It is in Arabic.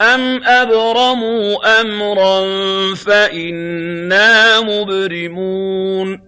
أَمْ أَبْرَمُوا أَمْرًا فَإِنَّا مُبْرِمُونَ